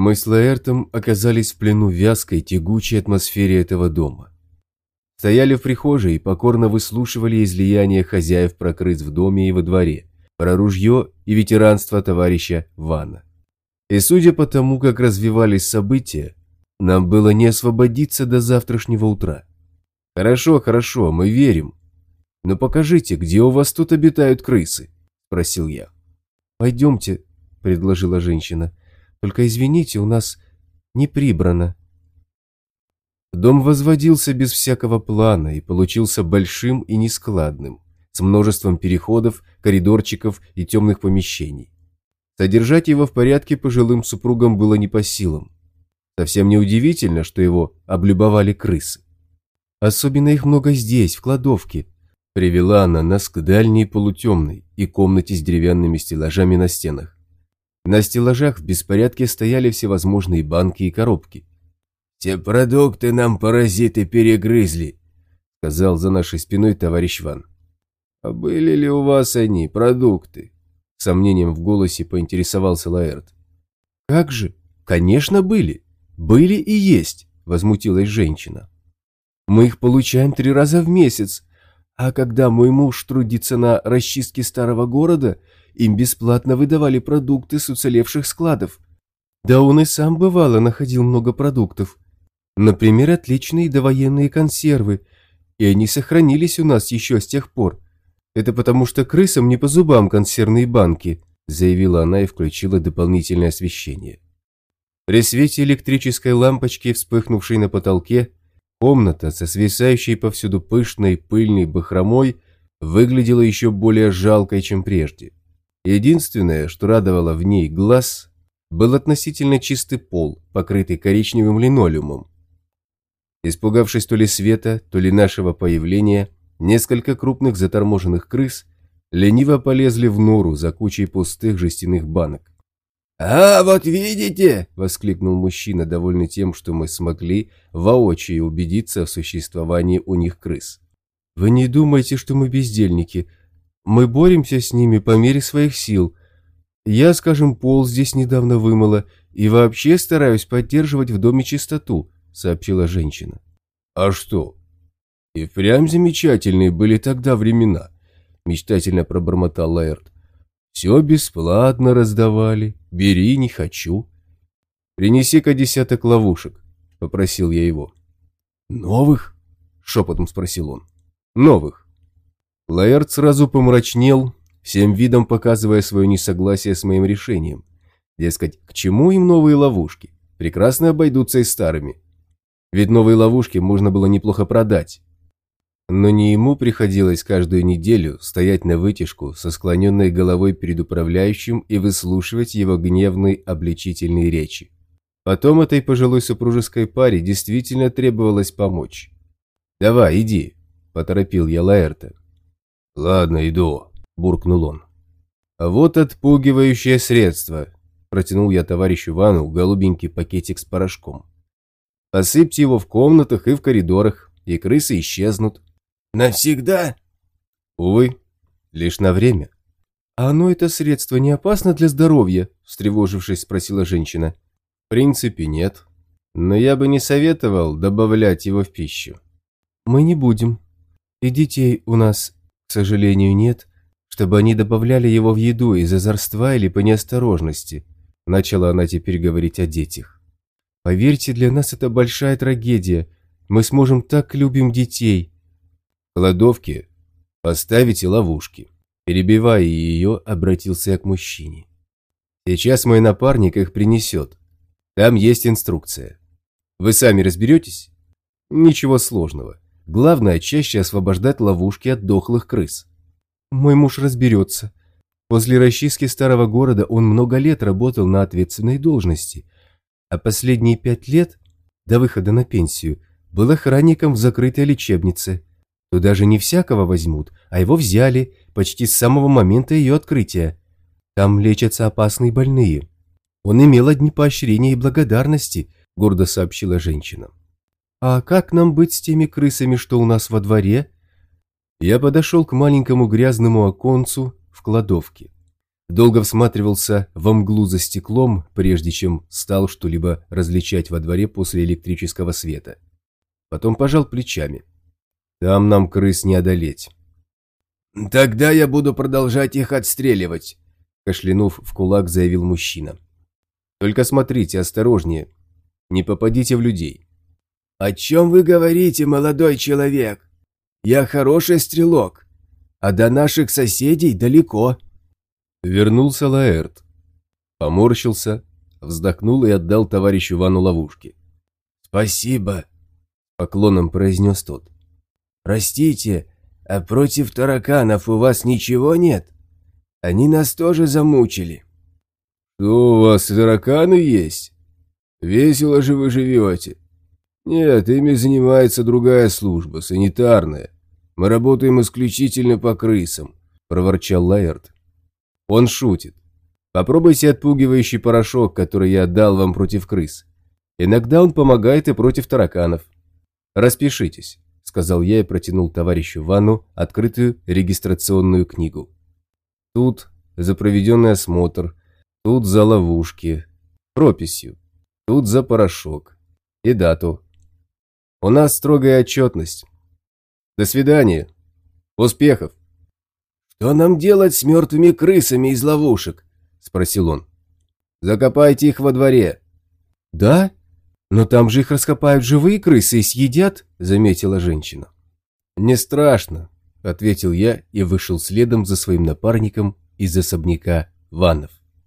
Мы с Лаэртом оказались в плену вязкой, тягучей атмосфере этого дома. Стояли в прихожей и покорно выслушивали излияния хозяев про крыс в доме и во дворе, про ружье и ветеранство товарища Вана. И судя по тому, как развивались события, нам было не освободиться до завтрашнего утра. Хорошо, хорошо, мы верим. Но покажите, где у вас тут обитают крысы? Спросил я. Пойдемте, предложила женщина. Только извините, у нас не прибрано. Дом возводился без всякого плана и получился большим и нескладным, с множеством переходов, коридорчиков и темных помещений. Содержать его в порядке пожилым супругам было не по силам. Совсем неудивительно, что его облюбовали крысы. Особенно их много здесь, в кладовке. Привела она нас к дальней полутемной и комнате с деревянными стеллажами на стенах. На стеллажах в беспорядке стояли всевозможные банки и коробки. «Все продукты нам паразиты перегрызли», — сказал за нашей спиной товарищ Ван. «А были ли у вас они, продукты?» Сомнением в голосе поинтересовался Лаэрт. «Как же? Конечно, были. Были и есть», — возмутилась женщина. «Мы их получаем три раза в месяц, а когда мой муж трудится на расчистке старого города, им бесплатно выдавали продукты с уцелевших складов. Да он и сам бывало находил много продуктов. Например, отличные довоенные консервы, и они сохранились у нас еще с тех пор. Это потому что крысам не по зубам консервные банки, заявила она и включила дополнительное освещение. При свете электрической лампочки, вспыхнувшей на потолке, комната со свисающей повсюду пышной пыльной бахромой выглядела еще более жалкой, чем прежде. Единственное, что радовало в ней глаз, был относительно чистый пол, покрытый коричневым линолеумом, Испугавшись то ли света, то ли нашего появления, несколько крупных заторможенных крыс лениво полезли в нору за кучей пустых жестяных банок. «А, вот видите!» – воскликнул мужчина, довольный тем, что мы смогли воочию убедиться в существовании у них крыс. «Вы не думайте, что мы бездельники. Мы боремся с ними по мере своих сил. Я, скажем, пол здесь недавно вымыла и вообще стараюсь поддерживать в доме чистоту сообщила женщина. «А что? И впрямь замечательные были тогда времена», мечтательно пробормотал Лаэрт. «Все бесплатно раздавали, бери, не хочу». «Принеси-ка десяток ловушек», — попросил я его. «Новых?» — шепотом спросил он. «Новых». Лаэрт сразу помрачнел, всем видом показывая свое несогласие с моим решением. Дескать, к чему им новые ловушки? Прекрасно обойдутся и старыми. Ведь новые ловушки можно было неплохо продать. Но не ему приходилось каждую неделю стоять на вытяжку со склоненной головой перед управляющим и выслушивать его гневные обличительные речи. Потом этой пожилой супружеской паре действительно требовалось помочь. «Давай, иди», – поторопил я Лаэрта. «Ладно, иду», – буркнул он. «А вот отпугивающее средство», – протянул я товарищу Вану голубенький пакетик с порошком. Посыпьте его в комнатах и в коридорах, и крысы исчезнут. Навсегда? Увы, лишь на время. А оно это средство не опасно для здоровья? Встревожившись, спросила женщина. В принципе, нет. Но я бы не советовал добавлять его в пищу. Мы не будем. И детей у нас, к сожалению, нет, чтобы они добавляли его в еду из озорства или по неосторожности. Начала она теперь говорить о детях. Поверьте, для нас это большая трагедия. Мы сможем так любим детей. Кладовки. Поставите ловушки. Перебивая ее, обратился я к мужчине. Сейчас мой напарник их принесет. Там есть инструкция. Вы сами разберетесь? Ничего сложного. Главное, чаще освобождать ловушки от дохлых крыс. Мой муж разберется. После расчистки старого города он много лет работал на ответственной должности – а последние пять лет, до выхода на пенсию, был охранником в закрытой лечебнице. Туда же не всякого возьмут, а его взяли почти с самого момента ее открытия. Там лечатся опасные больные. Он имел одни поощрения и благодарности, гордо сообщила женщина. А как нам быть с теми крысами, что у нас во дворе? Я подошел к маленькому грязному оконцу в кладовке. Долго всматривался во мглу за стеклом, прежде чем стал что-либо различать во дворе после электрического света. Потом пожал плечами. Там нам крыс не одолеть. «Тогда я буду продолжать их отстреливать», – кашлянув в кулак, заявил мужчина. «Только смотрите, осторожнее. Не попадите в людей». «О чем вы говорите, молодой человек? Я хороший стрелок, а до наших соседей далеко». Вернулся Лаэрт. Поморщился, вздохнул и отдал товарищу Вану ловушки. «Спасибо», – поклоном произнес тот. «Простите, а против тараканов у вас ничего нет? Они нас тоже замучили». «Что у вас тараканы есть? Весело же вы живете». «Нет, ими занимается другая служба, санитарная. Мы работаем исключительно по крысам», – проворчал Лаэрт. Он шутит. Попробуйте отпугивающий порошок, который я отдал вам против крыс. Иногда он помогает и против тараканов. Распишитесь, сказал я и протянул товарищу Вану открытую регистрационную книгу. Тут за проведенный осмотр, тут за ловушки, прописью, тут за порошок и дату. У нас строгая отчетность. До свидания. Успехов. «Что нам делать с мертвыми крысами из ловушек?» – спросил он. «Закопайте их во дворе». «Да? Но там же их раскопают живые крысы и съедят», – заметила женщина. «Не страшно», – ответил я и вышел следом за своим напарником из особняка Ванов.